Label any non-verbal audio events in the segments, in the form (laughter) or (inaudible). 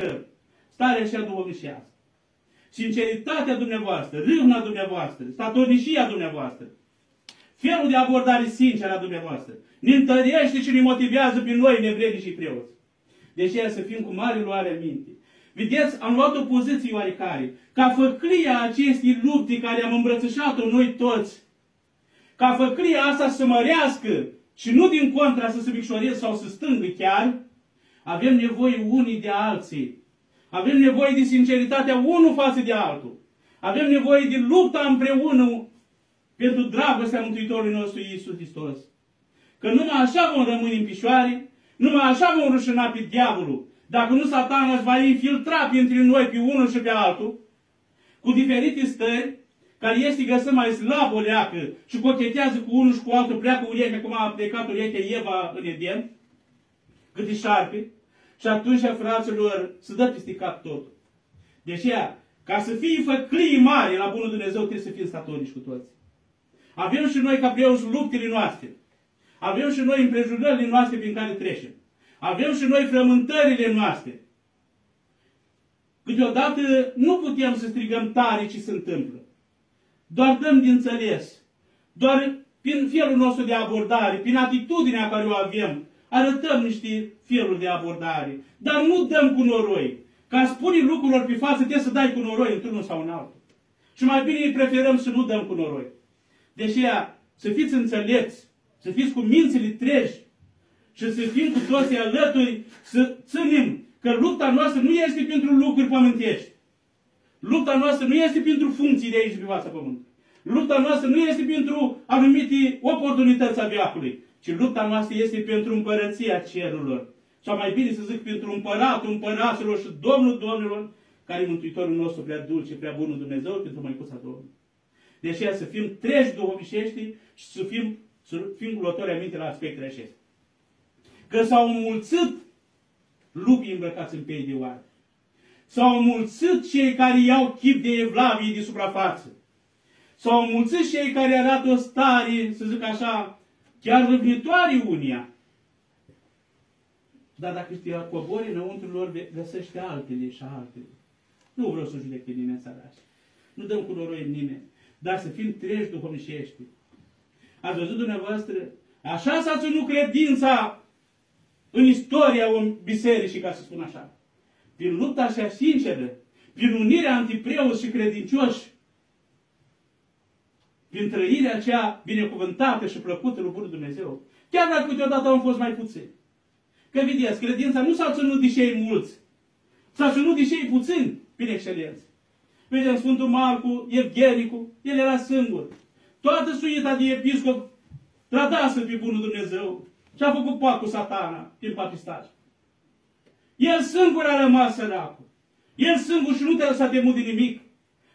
duhovnicească, starea așa duhovnicească. Sinceritatea dumneavoastră, râvna dumneavoastră, statornicia dumneavoastră, felul de abordare sinceră a dumneavoastră, ne întărește și ne motivează pe noi, nevrednici și preoți. Deci să fim cu mare luare minte. Vedeți, am luat o poziție oarecare. Ca făclia acestei lupte care am îmbrățișat-o noi toți, ca făclia asta să mărească și nu din contra să se micșoreze sau să stângă chiar, avem nevoie unii de alții. Avem nevoie de sinceritatea unul față de altul. Avem nevoie de lupta împreună pentru dragostea Mântuitorului nostru Iisus Hristos. Că numai așa vom rămâne în pișoare, numai așa vom rușina pe diavolul. Dacă nu satana își va infiltra printre noi pe unul și pe altul, cu diferite stări, care este găsă mai slab o leacă și cochetează cu unul și cu altul, pleacă urechea, cum a plecat urechea Eva în Eden, cât e șarpe, și atunci, fraților, se dă peste cap totul. Deci, ca să fii făclii mari la Bunul Dumnezeu, trebuie să fim statornici cu toți. Avem și noi, ca preoși, luptele noastre. Avem și noi împrejurările noastre prin care trecem. Avem și noi frământările noastre. Câteodată nu putem să strigăm tare ce se întâmplă. Doar dăm din înțeles. Doar prin felul nostru de abordare, prin atitudinea care o avem, arătăm niște feluri de abordare. Dar nu dăm cu noroi. Ca spune lucrurilor pe față, trebuie să dai cu noroi într-unul sau în altul. Și mai bine îi preferăm să nu dăm cu noroi. Deși să fiți înțelepți, să fiți cu mințile treji și să fim cu toții alături, să ținem că lupta noastră nu este pentru lucruri pământești. Lupta noastră nu este pentru funcții de aici pe fața pământului. Lupta noastră nu este pentru anumite oportunități a viacului, ci lupta noastră este pentru împărăția cerurilor. Sau mai bine să zic pentru împăratul împăraților și Domnul Domnilor, care e Mântuitorul nostru prea dulce, prea bunul Dumnezeu, pentru Măicuța Domnului. De aceea să fim treji duhovnicești și să fim, să fim glători aminte la aspectele acestea. Că s-au înmulțit lupii îmbrăcați în pei de oare. S-au înmulțit cei care iau chip de evlavie de suprafață. S-au înmulțit cei care arată o stare, să zic așa, chiar râvnitoare unia. Dar dacă te cobori înăuntru lor, găsește altele și altele. Nu vreau să judec pe nimeni săraci. Nu dăm cu noroi în nimeni. Dar să fim treji duhovnicești. Ați văzut dumneavoastră? Așa s-a ținut credința în istoria bisericii, ca să spun așa. Prin lupta așa sinceră, prin unirea antipreoți și credincioși, prin trăirea aceea binecuvântată și plăcută lui Bunul Dumnezeu. Chiar dacă câteodată au fost mai puțini. Că vedeți, credința nu s-a ținut de cei mulți, s-a ținut de cei puțini, prin excelență. Vedem Sfântul Marcu, Evgenicu, el era singur. Toată suita de episcop trădasă pe Bunul Dumnezeu și a făcut pact cu satana din papistaj. El singur a rămas săracul. El singur și nu te lăsa de de nimic,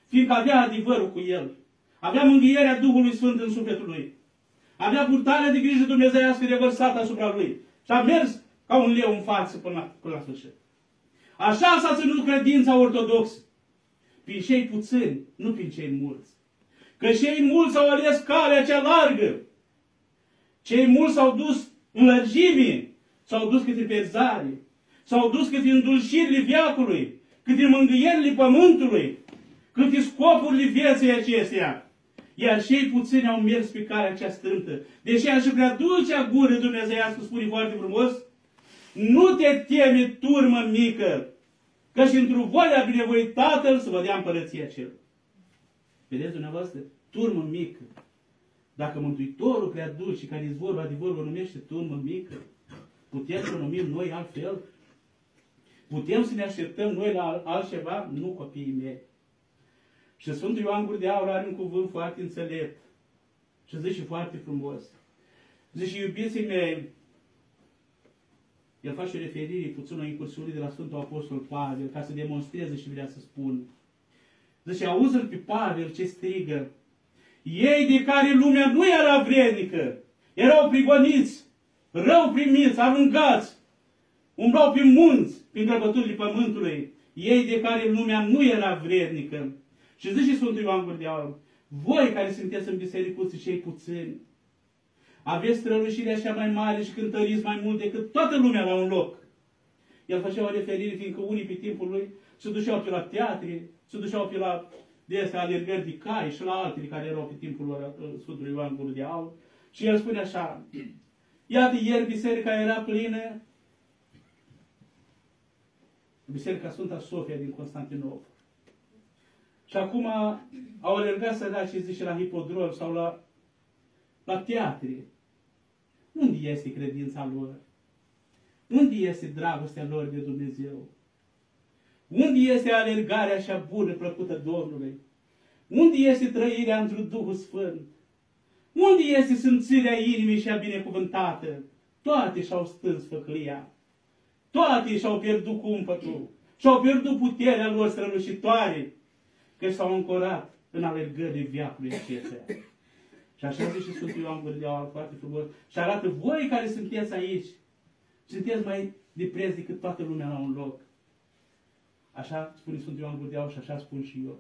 fiindcă avea adevărul cu el. Avea mângâierea Duhului Sfânt în sufletul lui. Avea purtarea de grijă dumnezeiască revărsată asupra lui. Și a mers ca un leu în față până la, până la sfârșit. Așa s-a ținut credința ortodoxă. Prin cei puțini, nu prin cei mulți. Că cei mulți au ales calea cea largă. Cei mulți s-au dus în lărgime, s-au dus câte perzare, s-au dus câte îndulșirile viacului, câte mângâierile pământului, câte scopurile vieții acestea. Iar cei puțini au mers pe calea cea strântă. Deși aș vrea dulcea gură dumnezeiască spune foarte frumos, nu te teme, turmă mică, că și într-o voia binevoi Tatăl să vă dea împărăția cel. Vedeți dumneavoastră? Turmă mică. Dacă Mântuitorul prea dulce, care izvorul adevărul o numește turmă mică, putem să o numim noi altfel? Putem să ne așteptăm noi la altceva? Nu, copiii mei. Și Sfântul Ioan Gură de Aur are un cuvânt foarte înțelept. Și zice foarte frumos. Zice, iubiții mei, el face referire puțin la incursiunii de la Sfântul Apostol Pavel, ca să demonstreze și vrea să spun. Zice, auzi-l pe Pavel ce strigă. Ei de care lumea nu era vrednică, erau prigoniți, rău primiți, aruncați, umblau pe munți, prin grăbăturile pământului, ei de care lumea nu era vrednică. Și zice Sfântul Ioan Gură de Aur, voi care sunteți în bisericuță cei puțini, aveți strălușirea așa mai mare și cântăriți mai mult decât toată lumea la un loc. El făcea o referire, fiindcă unii pe timpul lui se duceau pe la teatre, se duceau pe la de astea alergări de cai și la altele care erau pe timpul lor uh, Sfântului Ioan Gură de Aur. Și el spune așa, iată ieri biserica era plină, Biserica Sfânta Sofia din Constantinopol. Și acum au alergat săracii, zice, la hipodrom sau la, la teatre. Unde este credința lor? Unde este dragostea lor de Dumnezeu? Unde este alergarea așa bună, plăcută Domnului? Unde este trăirea într Duhul Sfânt? Unde este simțirea inimii și a binecuvântată? Toate și-au stâns făclia. Toate și-au pierdut cumpătul. Și-au pierdut puterea lor strălucitoare. Că s-au încorat în alergările viacului acestea. Și așa zice Sfântul Ioan Gură de Aur, foarte frumos. Și arată voi care sunteți aici. Sunteți mai de preț decât toată lumea la un loc. Așa spune Sfântul Ioan Gură de Aur și așa spun și eu.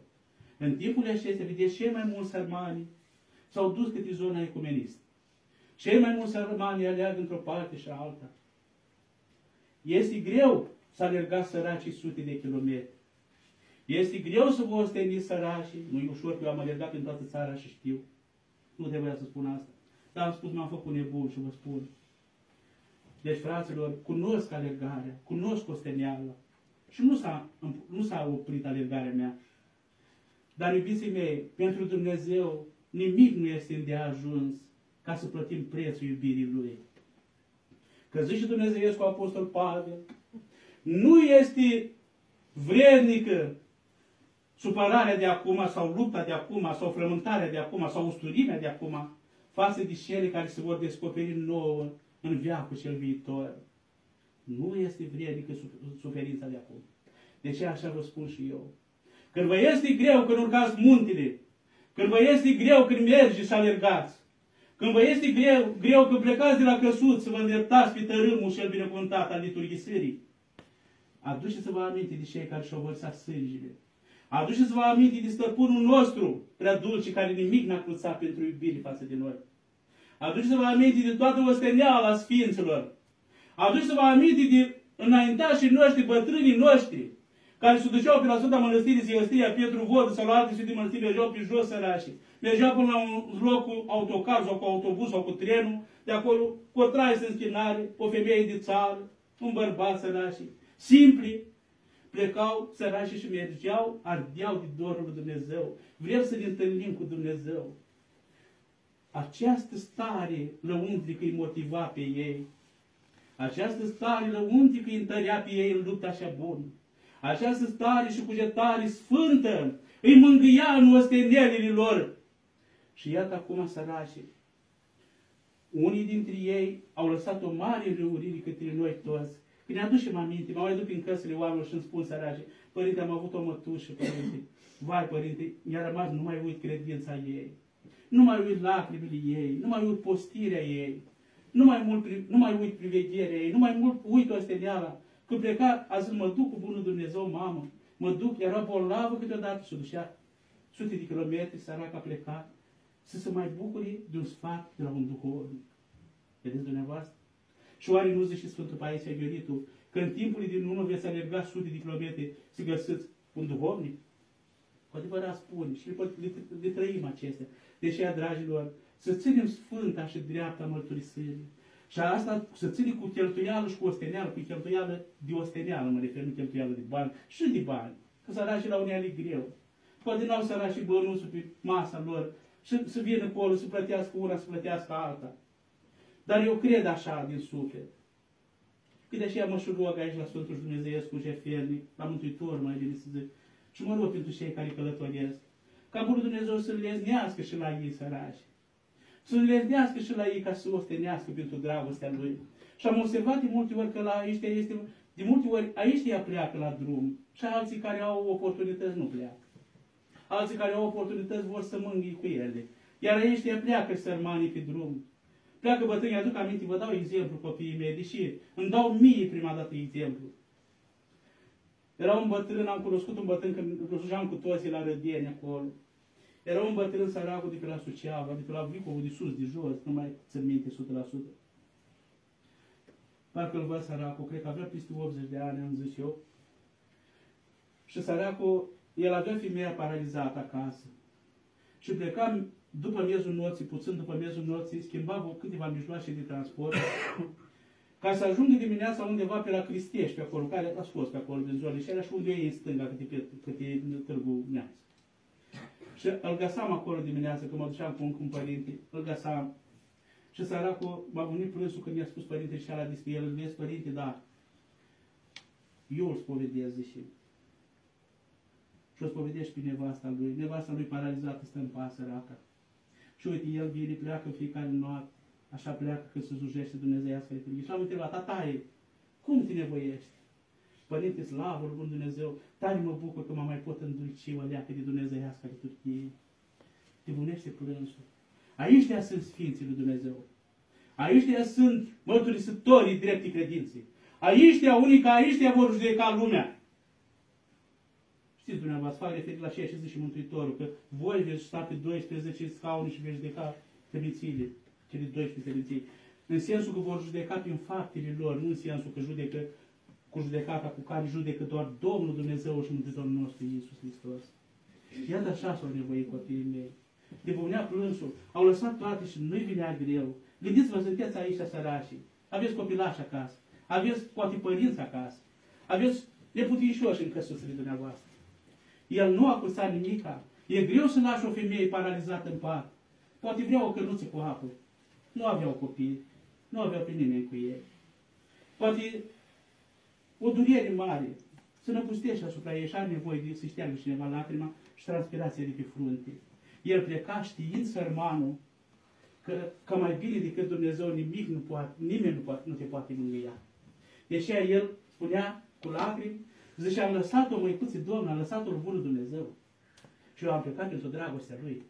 În timpul acestea, vedeți, cei mai mulți sărmani s-au dus câte zona ecumenistă. Cei mai mulți sărmani aleargă într-o parte și alta. Este greu să alergați săracii sute de kilometri. Este greu să vă osteniți săracii. Nu e ușor, că eu am alergat în toată țara și știu. Nu trebuia să spun asta. Dar am spus, m-am făcut nebun și vă spun. Deci, fraților, cunosc alergarea, cunosc osteniala. Și nu s-a, nu s-a oprit alergarea mea. Dar, iubiții mei, pentru Dumnezeu, nimic nu este de ajuns ca să plătim prețul iubirii Lui. Că zice Dumnezeu cu Apostol Pavel, nu este vrednică supărarea de acum, sau lupta de acum, sau frământarea de acum, sau usturimea de acum, față de cele care se vor descoperi nouă în viacul cel viitor. Nu este vrednică suferința de acum. De ce așa vă spun și eu? Când vă este greu când urcați muntele, când vă este greu când mergeți și alergați, când vă este greu, greu când plecați de la căsuț să vă îndreptați pe tărâmul cel binecuvântat al liturghisării, aduceți-vă aminte de cei care și-au vărsat sângele. Aduceți-vă aminte de stăpânul nostru, prea dulce, care nimic n-a cruțat pentru iubire față de noi. Aduceți-vă aminte de toată osteneala Sfinților. Aduceți-vă aminte de înaintașii noștri, bătrânii noștri, care se duceau pe la Sfânta Mănăstire Siostria, Pietru Vodă sau la alte Sfinte Mănăstiri, mergeau pe jos sărașii. Mergeau până la un loc cu autocar sau cu autobuz sau cu trenul, de acolo cu o traisă în schinare, o femeie de țară, un bărbat sărașii. Simpli, plecau sărașii și mergeau, ardeau de dorul lui Dumnezeu. Vrem să ne întâlnim cu Dumnezeu. Această stare lăuntrică îi motiva pe ei. Această stare lăuntrică îi întărea pe ei în lupta așa bună. Această stare și cugetare sfântă îi mângâia în ostenelile lor. Și iată acum sărașii. Unii dintre ei au lăsat o mare răurire către noi toți. Când ne aducem aminte, mă mai duc în căsile oamenilor și îmi spun sărașii, Părinte, am avut o mătușă, Părinte. Vai, Părinte, mi-a rămas, nu mai uit credința ei. Nu mai uit lacrimile ei, nu mai uit postirea ei, nu mai, mult, nu mai uit privegherea ei, nu mai mult uit osteneala. Când pleca, a zis, mă duc cu bunul Dumnezeu, mamă, mă duc, era bolnavă câteodată, se ducea sute de kilometri, săraca pleca, să se mai bucure de un sfat de la un duhovnic. Vedeți dumneavoastră? Și oare nu zice Sfântul Paisie Gheoritu că în timpul din urmă veți alerga sute de kilometri să găsiți un duhovnic? Cu adevărat spune și le, le, le trăim acestea. Deci, dragilor, să ținem sfânta și dreapta mărturisirii. Și asta să ține cu cheltuială și cu osteneală, cu cheltuială de osteneală, mă refer, nu cheltuială de bani, și de bani. Că săracii la unii e greu. Poate n-au săracii bănuțul pe masa lor și să vină acolo, să plătească una, să plătească alta. Dar eu cred așa din suflet. Că de aceea mă și rog aici la Sfântul Dumnezeiescu Jefernic, la Mântuitor, mai bine să zic, și mă rog pentru cei care călătoresc, ca Bunul Dumnezeu să le leznească și la ei săraci să înleznească și la ei ca să ostenească pentru dragostea lui. Și am observat de multe ori că la ăștia este, de multe ori aici ea pleacă la drum și alții care au oportunități nu pleacă. Alții care au oportunități vor să mângâi cu ele. Iar aici ea pleacă sărmanii pe drum. Pleacă bătrânii, aduc aminte, vă dau exemplu copiii mei, deși îmi dau mie prima dată exemplu. Era un bătrân, am cunoscut un bătrân când slujeam cu toții la Rădeni acolo. Era un bătrân săracul de pe la Suceava, de pe la Vicovul de sus, de jos, nu mai țin minte 100%. parcă îl văd săracul, cred că avea peste 80 de ani, am zis eu. Și săracul, el avea femeia paralizată acasă. Și pleca după miezul noții, puțin după miezul noții, schimba câteva mijloace de transport (coughs) ca să ajungă dimineața undeva pe la Cristiești, pe acolo, care a fost pe acolo, din zona și era și unde e în stânga, cât e, cât e Târgu Neamț. Și îl găsam acolo dimineața, când mă duceam cu un, cu un părinte, îl găsam. Și săracul m-a venit plânsul când mi-a spus părinte și ala despre el, îl vezi părinte, da. Eu îl spovedesc, zice. Și o spovedești pe nevasta lui. Nevasta lui paralizată stă în pasă săraca. Și uite, el vine, pleacă fiecare noapte. Așa pleacă când se zujește Dumnezeiască liturghie. Și l-am întrebat, tataie, cum te nevoiești? Părinte, slavă Bun Dumnezeu, tare mă bucur că mă mai pot îndulci o leacă de Dumnezeiască liturghie. Te bunește plânsul. Aici de sunt Sfinții lui Dumnezeu. Aici de sunt mărturisitorii dreptii credinței. Aici de unii ca aici de vor judeca lumea. Știți dumneavoastră, fac referire la ceea ce zice Mântuitorul, că voi veți sta pe 12 scaune și veți judeca temnițiile cele 12 seminții, în sensul că vor judeca prin faptele lor, nu în sensul că judecă cu judecata cu care judecă doar Domnul Dumnezeu și Mântuitorul nostru Iisus Hristos. Iată așa s-au nevoit copiii mei. De bunea plânsul, au lăsat toate și nu-i vinea greu. Gândiți-vă, sunteți aici sărașii. Aveți copilași acasă. Aveți poate părinți acasă. Aveți neputincioși în căsuțele dumneavoastră. El nu a custat nimica. E greu să lași o femeie paralizată în pat. Poate vrea o cănuță cu apă. Nu aveau copii, nu aveau pe nimeni cu ei. Poate o durere mare, să năpustește asupra ei și are nevoie de să șteargă cineva lacrima și transpirația de pe frunte. El pleca știind sărmanul că, că mai bine decât Dumnezeu nimic nu poate, nimeni nu, poate, nu te poate mângâia. Deși el spunea cu lacrimi, zice, am lăsat-o măicuții Domnul, am lăsat-o bunul Dumnezeu. Și eu am plecat pentru dragostea lui.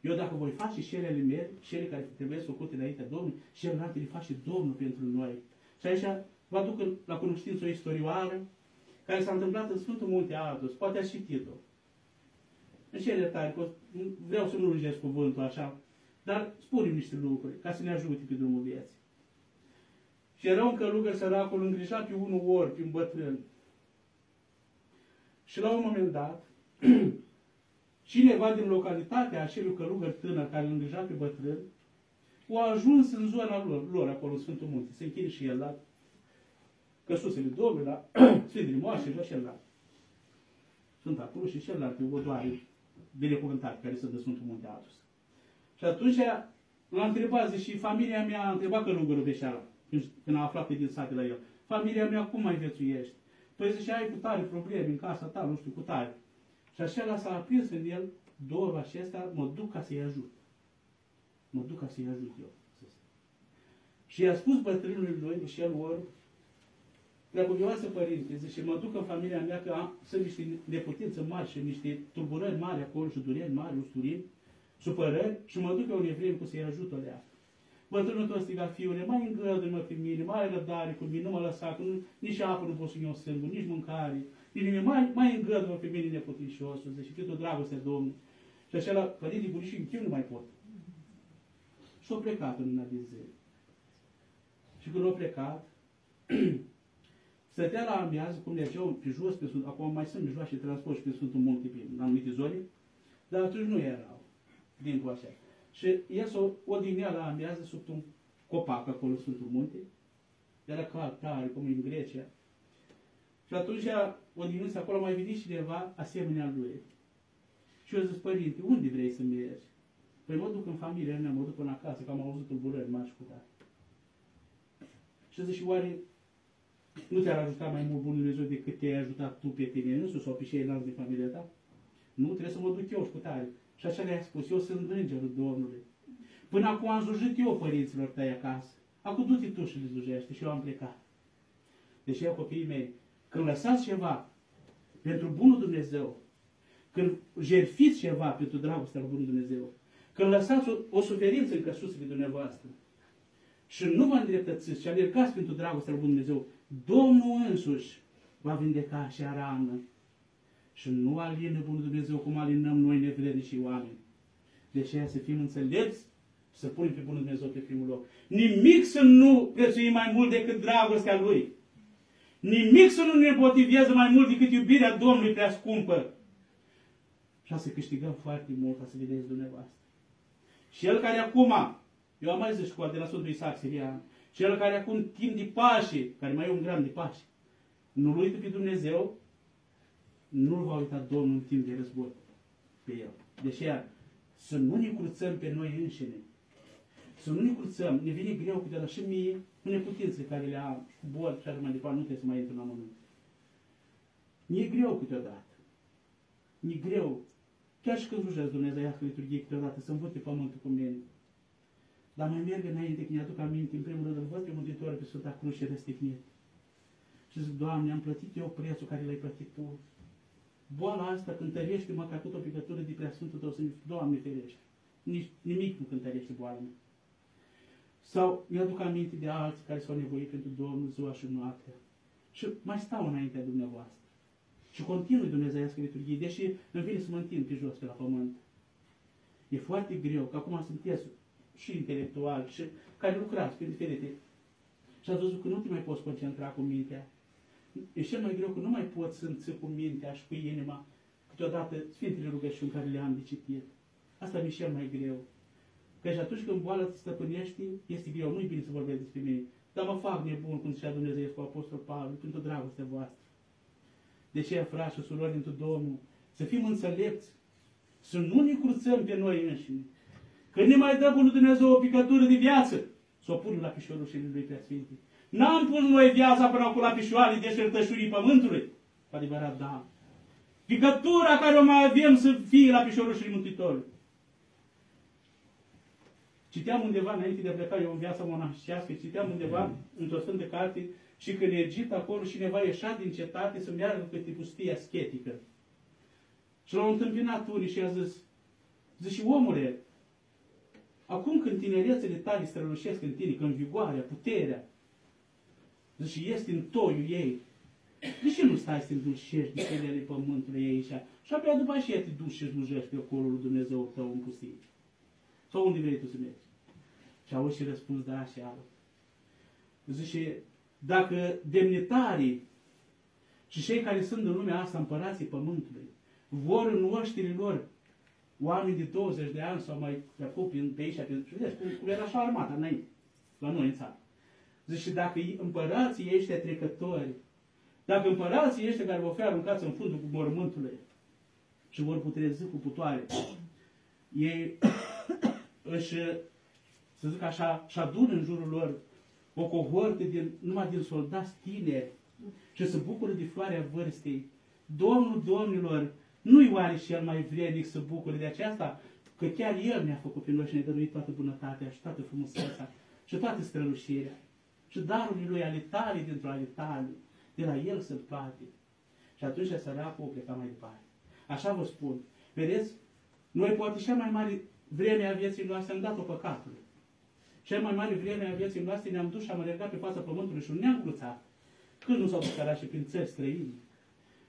Eu dacă voi face șerele mele, șere care trebuie făcute înaintea Domnului, celelalte le face Domnul pentru noi. Și aici vă aduc la cunoștință o istorioară care s-a întâmplat în Sfântul Munte Atos. Poate ați citit-o. În cele tare, vreau să nu lungesc cuvântul așa, dar spunem niște lucruri ca să ne ajute pe drumul vieții. Și era un călugăr săracul îngrijat pe unul ori, pe un bătrân. Și la un moment dat, (clears throat) Cineva din localitatea acelui călugăr tânăr care îl îngrija pe bătrân, a ajuns în zona lor, lor acolo, în Sfântul Munte. Se închide și el la căsusele Domnului, la (clears throat) Sfintele Moașe și la celălalt. Sunt acolo și celălalt o doare binecuvântat care se dă Sfântul Munte Atos. Și atunci l-a întrebat, zice, și familia mea a întrebat călugărul Beșeala, când a aflat pe din sate la el. Familia mea cum mai viețuiești? Păi zice, ai cu tare probleme în casa ta, nu știu, cu tare. Și așa s-a aprins în el dorul acesta, mă duc ca să-i ajut. Mă duc ca să-i ajut eu. Și i-a spus bătrânului lui, și el or, Preacuvioasă Părinte, zice, mă duc în familia mea că am, sunt niște neputință mari și niște tulburări mari acolo și dureri mari, usturiri, supărări și mă duc eu un evrei cu să-i ajut o leacă. Bătrânul tot striga, fiule, mai îngăduie-mă pe mine, mai ai răbdare cu mine, nu mă lăsa, că nu, nici apă nu pot să iau singur, nici mâncare, Bine, mai, mai îngăduă pe mine neputinciosul, zice, cât o dragoste Domnul. Și așa la părinții bunici în nu mai pot. Și au plecat în una din zile. Și când au plecat, (clears throat) stătea la amiază, cum mergeau pe jos, pe sunt, acum mai sunt mijloace de transport și pe Sfântul Munte, pe anumite zone, dar atunci nu erau, din cu așa. Și ies o, o dignea la amiază sub un copac acolo, Sfântul Munte, era cald tare, cum în Grecia, și atunci, o dimineață acolo mai venit cineva asemenea lui. Și eu zic, părinte, unde vrei să mergi? Păi mă duc în familia mea, mă duc până acasă, că am auzit tulburări mari cu tare. Și zic, și oare nu te-ar ajuta mai mult Bunul Dumnezeu decât te-ai ajutat tu pe tine însuși sau pe ceilalți din familia ta? Nu, trebuie să mă duc eu și cu tare. Și așa le-a spus, eu sunt îngerul Domnului. Până acum am slujit eu părinților tăi acasă. Acum du-te tu și le slujește și eu am plecat. Deci eu copiii mei, când lăsați ceva pentru Bunul Dumnezeu, când jerfiți ceva pentru dragostea lui Bunul Dumnezeu, când lăsați o, o suferință în căsuțele dumneavoastră și nu vă îndreptățiți și alergați pentru dragostea lui Bunul Dumnezeu, Domnul însuși va vindeca acea rană. Și nu alină Bunul Dumnezeu cum alinăm noi nevrednici și oameni. De aceea să fim înțelepți și să punem pe Bunul Dumnezeu pe primul loc. Nimic să nu prețuim mai mult decât dragostea Lui. Nimic să nu ne motiveze mai mult decât iubirea Domnului prea scumpă. Și să câștigăm foarte mult ca să vedeți dumneavoastră. Și el care acum, eu am mai zis cu de la Sfântul Isaac Sirian, cel care acum timp de pașe, care mai e un gram de pașe, nu-L uită pe Dumnezeu, nu-L va uita Domnul în timp de război pe el. Deci să nu ne curățăm pe noi înșine. Să nu ne curățăm. Ne vine greu câteodată și mie cu neputințele care le am, cu boli și așa mai departe, nu trebuie să mai intru în amănunt. Mi-e greu câteodată. Mi-e greu. Chiar și când slujesc Dumnezeiască liturghie câteodată, să învăț pe pământul cu mine. Dar mai merg înainte când aduc aminte, în primul rând îl văd pe Mântuitor pe Sfânta Cruce răstignit. Și zic, Doamne, am plătit eu prețul care l-ai plătit Tu. Boala asta cântărește mă ca tot o picătură de prea Sfântul Tău, să Doamne ferește. Nici, nimic nu cântărește boala mea. Sau mi-aduc aminte de alții care s-au nevoit pentru Domnul ziua și noaptea. Și mai stau înaintea dumneavoastră. Și continui Dumnezeiască liturghie, deși îmi vine să mă întind pe jos, pe la pământ. E foarte greu, că acum sunteți și intelectual și care lucrați pe diferite. Și ați văzut că nu te mai poți concentra cu mintea. E cel mai greu că nu mai poți să înțepi cu mintea și cu inima câteodată Sfintele rugăciuni care le am de citit. Asta mi-e cel mai greu. Că și atunci când boala te stăpânește, este greu, nu-i bine să vorbesc despre mine. Dar mă fac nebun, cum zicea Dumnezeu cu Apostol Pavel, pentru dragostea voastră. De ce, frați și surori, într Domnul, să fim înțelepți, să nu ne cruțăm pe noi înșine. Când ne mai dă Bunul Dumnezeu o picătură de viață, să o punem la pișorul și lui Preasfinte. N-am pus noi viața până acum la pișoare de șertășurii pământului. Cu adevărat, da. Picătura care o mai avem să fie la pișorul și Mântuitorului. Citeam undeva, înainte de a pleca eu în viața monașească, citeam undeva într-o sfântă carte și că în Egipt acolo cineva ieșea din cetate să meargă pe pustie aschetică. Și l-au întâmpinat unii și a zis, zice, omule, acum când tinerețele tale strălușesc în tine, când vigoarea, puterea, zice, este în toiul ei, de ce nu stai să îndulcești de cele pământului aici? Și abia după aceea te duci și slujești pe acolo lui Dumnezeu tău în pustie. Sau unde vrei tu să mergi? Și auzi și răspuns da și ală. Zice, dacă demnitarii și cei care sunt în lumea asta, împărații pământului, vor în oștile lor oameni de 20 de ani sau mai acum pe aici, pe, vedeți, cum, cum era așa armata înainte, la noi în țară. Zice, dacă împărații ăștia trecători, dacă împărații ăștia care vor fi aruncați în fundul cu mormântului și vor putrezi cu putoare, ei (coughs) își să zic așa, și adună în jurul lor o cohortă din, numai din soldați tineri și să bucură de floarea vârstei. Domnul Domnilor, nu-i oare și el mai vrednic să bucure de aceasta? Că chiar El ne-a făcut pe noi și ne-a dăruit toată bunătatea și toată frumusețea și toată strălușirea. Și darurile Lui ale tale dintr-o ale tale, de la El sunt toate. Și atunci săracul o pleca mai departe. Așa vă spun. Vedeți? Noi poate cea mai mare vreme a vieții noastre am dat-o păcatului. Cea mai mare vreme a vieții noastre ne-am dus și am alergat pe fața pământului și nu ne-am cruțat. Când nu s-au descarat și prin țări străini.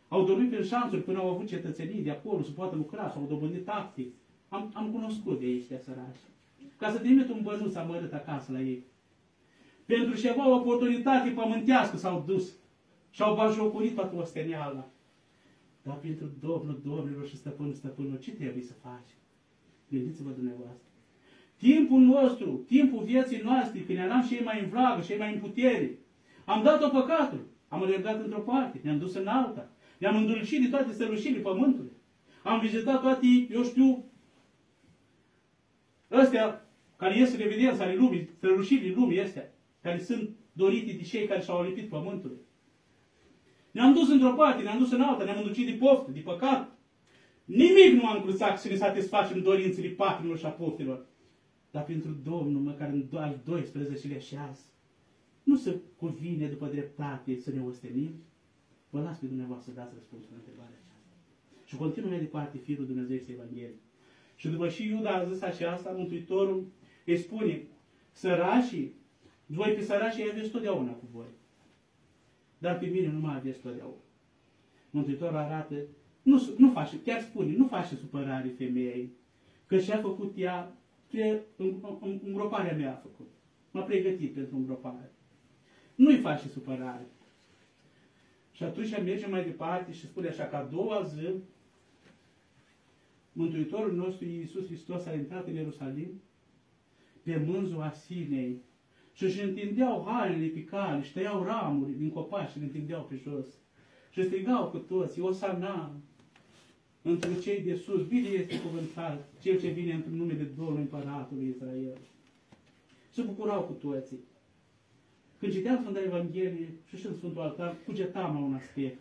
Au dormit prin șanțuri până au avut cetățenii de acolo să poată lucra, sau au dobândit tactic. Am, am cunoscut de aici, de sărași. Ca să trimit un bănuț amărât acasă la ei. Pentru ceva oportunitate pământească s-au dus și au bajocurit toată osteniala. Dar pentru Domnul Domnilor și Stăpânul Stăpânul, ce trebuie să faci? Gândiți-vă dumneavoastră. Timpul nostru, timpul vieții noastre, când eram și ei mai în vlagă, și ei mai în putere, am dat-o păcatul. Am alergat într-o parte, ne-am dus în alta. Ne-am îndulcit de toate strălușirile pământului. Am vizitat toate, eu știu, ăstea care ies în evidență ale lumii, strălușirile lumii astea, care sunt dorite de cei care și-au lipit pământului. Ne-am dus într-o parte, ne-am dus în alta, ne-am îndulcit de poftă, de păcat. Nimic nu am cruțat să ne satisfacem dorințele patrilor și a poftelor. Dar pentru Domnul, măcar în al 12-lea șeas, nu se cuvine după dreptate să ne ostenim? Vă las pe dumneavoastră să dați răspunsul la întrebarea aceasta. Și continuă mai departe Fiul Dumnezeu este Evanghelie. Și după și Iuda a zis aceasta, Mântuitorul îi spune, sărașii, voi pe săracii aveți totdeauna cu voi. Dar pe mine nu mai aveți totdeauna. Mântuitorul arată, nu, nu face, chiar spune, nu face supărare femeii, că și-a făcut ea spre îngroparea mea a făcut. M-a pregătit pentru îngropare. Nu-i face supărare. Și atunci mergem mai departe și spune așa că a doua zi Mântuitorul nostru Iisus Hristos a intrat în Ierusalim pe mânzul Asinei și își întindeau hainele pe cale și tăiau ramuri din copaci și le întindeau pe jos. Și strigau cu toții, Osana, între cei de sus, bine este cuvântat cel ce vine într numele Domnului Împăratului Israel. Se bucurau cu toții. Când citeam Sfânta Evanghelie și și în Sfântul Altar, cugetam la un aspect.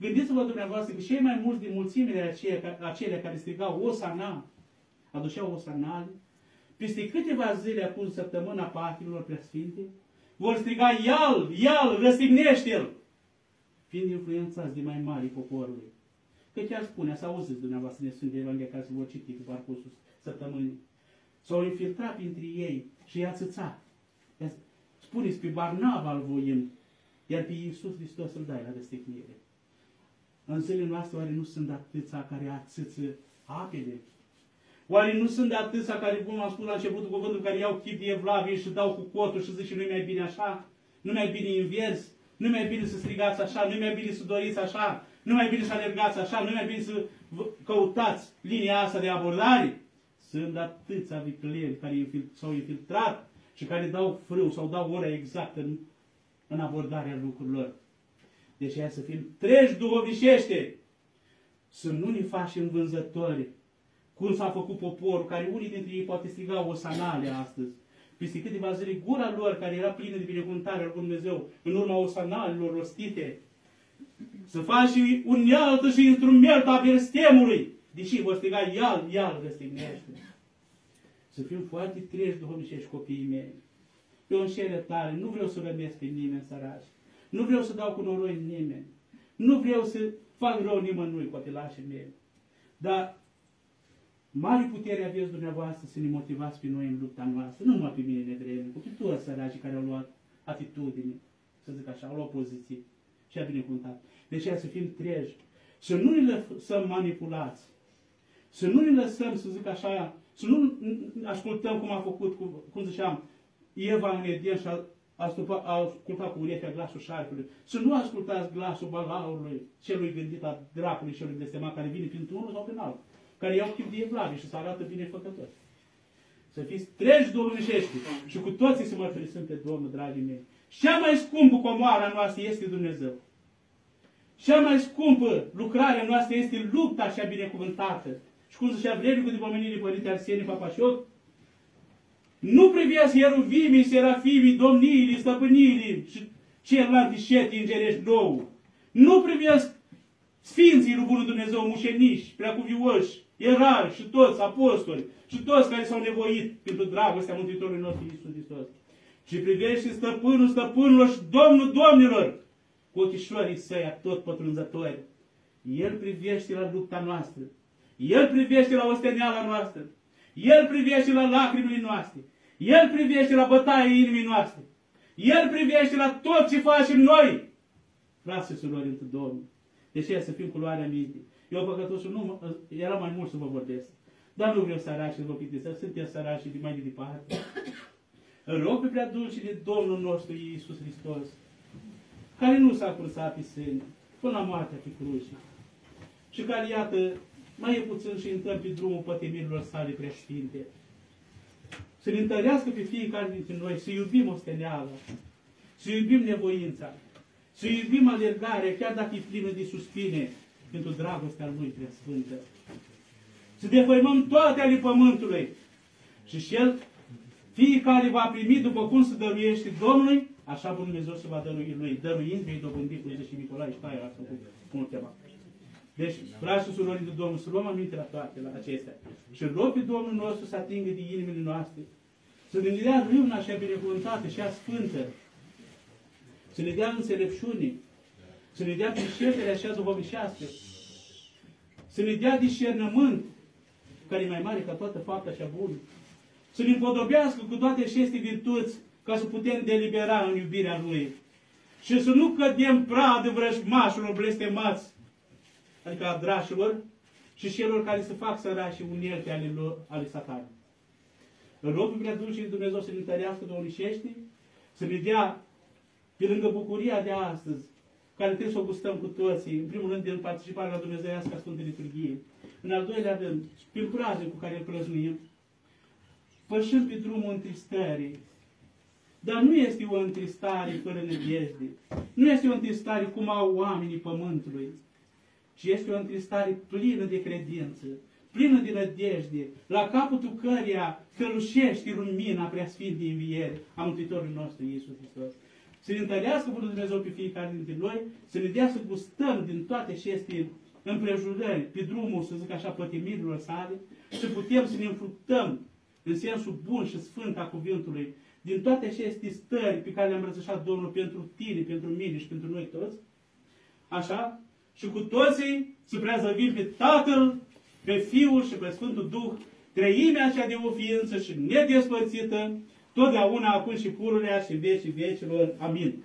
Gândiți-vă dumneavoastră că cei mai mulți din mulțimile aceia, acelea care strigau Osana, aduceau Osanale, peste câteva zile acum săptămâna patilor preasfinte, vor striga, ial, ial, răstignește-l! Fiind influențați de mai mari poporului. Că chiar spune, să auziți dumneavoastră de Sfântul Evanghelie care se vor citi cu parcursul săptămânii. S-au infiltrat printre ei și i-a țățat. Spuneți, pe Barnaba îl voim, iar pe Iisus Hristos îl dai la răstignire. În zilele noastre oare nu sunt atâția care ațâță apele? Oare nu sunt de atâția care, cum am spus la începutul cuvântului, care iau chip de evlavie și dau cu cotul și zic și nu-i mai bine așa? Nu mai bine invers? Nu mai bine să strigați așa? Nu mai bine să doriți așa? Nu mai bine să alergați așa? Nu mai bine să căutați linia asta de abordare? Sunt atâția vicleni care s-au infiltrat și care dau frâu sau dau ora exactă în, în abordarea lucrurilor. Deci aia să fim treji duhovnicește. Să nu ne facem vânzători. Cum s-a făcut poporul, care unii dintre ei poate striga o sanale astăzi. Peste câteva zile, gura lor, care era plină de binecuvântare al Dumnezeu, în urma osanalelor rostite, să faci și unealtă și instrument a blestemului. Deși vă striga, ial, ial, răstignește. Să fim foarte treji duhovnicești copiii mei. Pe o tare, nu vreau să rămesc pe nimeni săraci. Nu vreau să dau cu noroi nimeni. Nu vreau să fac rău nimănui, copilașii mei. Dar mare putere aveți dumneavoastră să ne motivați pe noi în lupta noastră. Nu numai pe mine nevreme, cu toți săracii care au luat atitudine, să zic așa, au luat poziție și a binecuvântat. Deci să fim treji. Să nu ne lăsăm manipulați. Să nu ne lăsăm, să zic așa, să nu ascultăm cum a făcut, cum ziceam, Eva în Eden și a ascultat, ascultat cu urechea glasul șarpului. Să nu ascultați glasul balaurului, celui gândit a dracului, celui blestemat, care vine prin unul sau prin altul, care iau chip de evlavie și să arată bine făcători. Să fiți treji domnicești și cu toții să mărturisim pe Domnul, dragii mei. Cea mai scumpă comoara noastră este Dumnezeu. Cea mai scumpă lucrarea noastră este lupta cea binecuvântată. Și cum zicea vrednicul de pomenire Părinte Arsenie Papașoc, nu priveați ieruvimii, serafimii, domniile, stăpâniile și celelalte șete îngerești nou. Nu priveați Sfinții lui Bunul Dumnezeu, mușeniși, preacuvioși, erari și toți apostoli și toți care s-au nevoit pentru dragostea Mântuitorului nostru Iisus Hristos. Și privește stăpânul stăpânilor și Domnul Domnilor cu ochișorii săi tot pătrunzători. El privește la lupta noastră. El privește la osteneala noastră. El privește la lacrimile noastre. El privește la bătaia inimii noastre. El privește la tot ce facem noi. Frate și surori într Domnul. Deci să fim cu luarea minte. Eu păcătosul nu, era mai mult să vă vorbesc. Dar nu vreau săraci să vă plictisesc. Suntem săraci de mai de departe. Îl rog pe prea dulce de Domnul nostru Iisus Hristos, care nu s-a cursat pe sânge, până la moartea pe cruce. Și care, iată, mai e puțin și intrăm pe drumul pătimirilor sale preasfinte să ne întărească pe fiecare dintre noi, să iubim osteneala, să iubim nevoința, să iubim alergarea, chiar dacă e plină de suspine, pentru dragostea Lui preasfântă. Să defăimăm toate ale pământului. Și și El, fiecare va primi după cum se dăruiește Domnului, așa Bunul Dumnezeu se va dărui Lui. Dăruind vei dobândi, cum zice și Nicolae și Taia, asta cu mult chema. Deci, frați și surori de Domnul, să luăm aminte la toate la acestea. Și rog pe Domnul nostru să atingă de inimile noastre să ne dea râvna așa binecuvântată și a sfântă. Să ne dea înțelepciune. Să ne dea priceperea așa duhovnicească. Să ne dea discernământ, care e mai mare ca toată fapta așa bună. Să ne împodobească cu toate aceste virtuți ca să putem delibera în iubirea Lui. Și să nu cădem pradă vrăjmașilor blestemați, adică a drașilor, și celor care se fac sărași unelte ale, lor, ale satanului. Îl rog pe prea și Dumnezeu să ne întărească, domnișește, să ne dea pe lângă bucuria de astăzi, care trebuie să o gustăm cu toții, în primul rând din participarea la Dumnezeiască a Sfântului Liturghie, în al doilea rând, prin curajul cu care îl prăznuim, pășând pe drumul întristării, dar nu este o întristare fără nădejde. Nu este o întristare cum au oamenii pământului, ci este o întristare plină de credință, plină de nădejde, la capătul căreia călușește lumina preasfintei înviere a Mântuitorului nostru, Iisus Hristos. Să ne întărească Bunul Dumnezeu pe fiecare dintre noi, să ne dea să gustăm din toate aceste împrejurări pe drumul, să zic așa, pătimirilor sale, să putem să ne înfructăm în sensul bun și sfânt a cuvântului, din toate aceste stări pe care le-am răzășat Domnul pentru tine, pentru mine și pentru noi toți, așa, și cu toții să preazăvim pe Tatăl, pe Fiul și pe Sfântul Duh, treimea cea de o ființă și nedespărțită, totdeauna, acum și pururea și vecii vecilor. Amin.